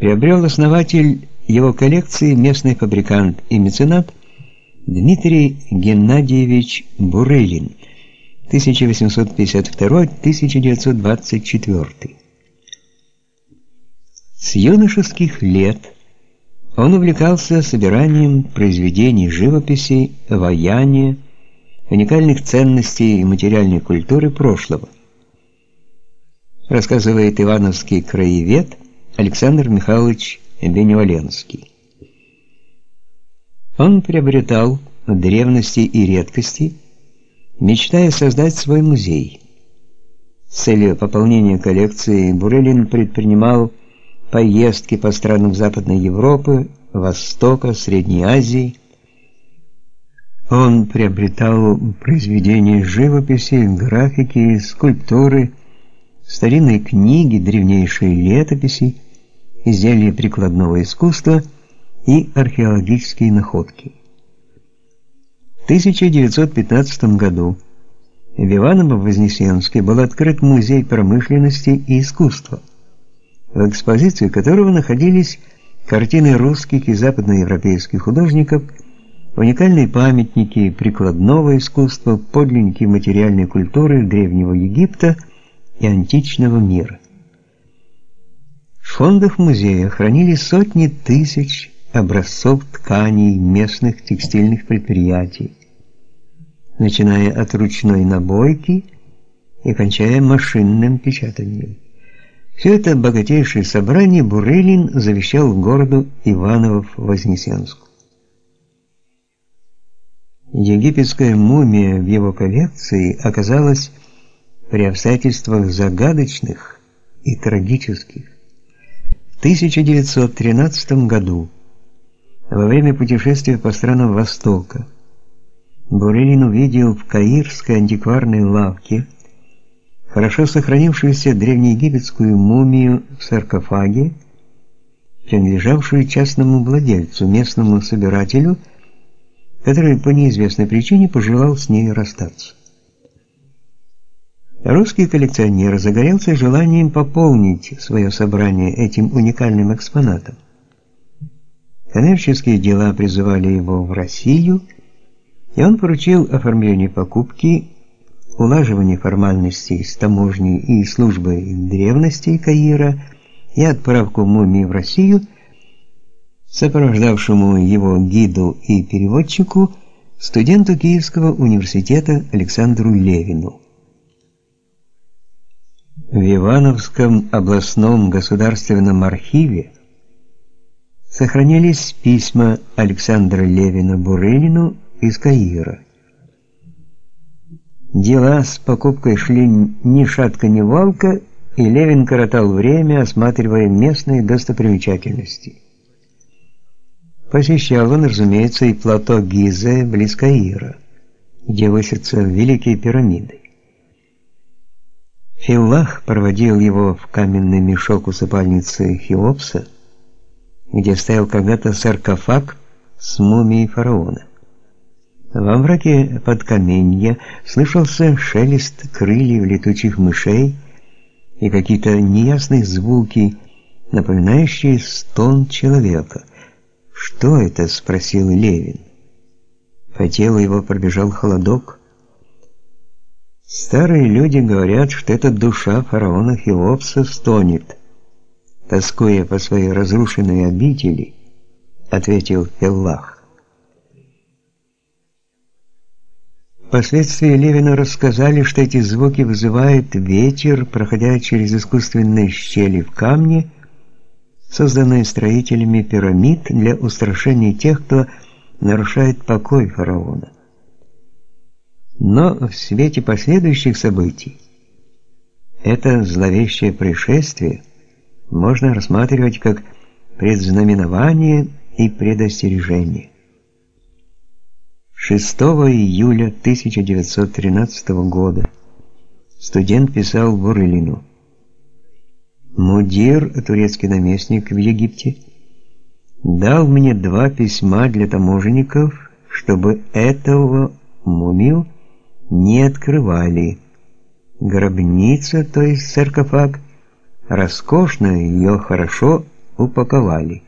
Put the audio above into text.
приобрел основатель его коллекции местный фабрикант и меценат Дмитрий Геннадьевич Бурылин 1852-1924. С юношеских лет он увлекался собиранием произведений живописи, ваяния, уникальных ценностей и материальной культуры прошлого. Рассказывает ивановский краевед Александр Михайлович Беневоленский. Он приобретал древности и редкости, мечтая создать свой музей. С целью пополнения коллекции Бурелин предпринимал поездки по странам Западной Европы, Востока, Средней Азии. Он приобретал произведения живописи, графики, скульптуры, старинные книги, древнейшие летописи, изделия прикладного искусства и археологические находки. В 1915 году в Иваново-Вознесенске был открыт музей промышленности и искусства в экспозиции которого находились картины русских и западноевропейских художников, уникальные памятники прикладного искусства, подлинники материальной культуры Древнего Египта и античного мира. В фондах музея хранились сотни тысяч образцов тканей местных текстильных предприятий, начиная от ручной набойки и кончая машинным печатанием. Все это богатейшее собрание Бурелин завещал городу Иваново-Вознесенску. Египетская мумия в его коллекции оказалась при обстоятельствах загадочных и трагических. В 1913 году, во время путешествия по странам Востока, Бурелин увидел в Каирской антикварной лавке хорошо сохранившуюся древнеегипетскую мумию в саркофаге, принадлежавшую частному владельцу, местному собирателю, который по неизвестной причине пожелал с ней расстаться. Русский коллекционер загорелся желанием пополнить свое собрание этим уникальным экспонатом. Коммерческие дела призывали его в Россию, и он поручил оформление покупки улаживание формальностей с таможней и службой древностей Каира и отправку мумии в Россию сопровождавшему его гиду и переводчику студенту Киевского университета Александру Левину. В Ивановском областном государственном архиве сохранились письма Александра Левина Бурелину из Каира. Дела с покупкой шли ни шатка, ни валка, и Левин коротал время, осматривая местные достопримечательности. Посещал он, разумеется, и плато Гизе близ Каира, где высятся великие пирамиды. Филлах проводил его в каменный мешок усыпальницы Хеопса, где стоял когда-то саркофаг с мумией фараона. Во мраке под каменья слышался шелест крыльев летучих мышей и какие-то неясные звуки, напоминающие стон человека. «Что это?» — спросил Левин. По телу его пробежал холодок. Старые люди говорят, что эта душа фараона Хеопса стонет, тоскуя по своей разрушенной обители, ответил Феллах. Впоследствии Левину рассказали, что эти звуки вызывает ветер, проходя через искусственные щели в камне, созданные строителями пирамид для устрашения тех, кто нарушает покой фараона. Но в свете последующих событий это зловещее происшествие можно рассматривать как предзнаменование и предостережение. 6 июля 1913 года студент писал Бурылину. Мудир, турецкий наместник в Египте, дал мне два письма для таможенников, чтобы этого мумию не открывали. Гробница, то есть саркофаг, роскошная, ее хорошо упаковали.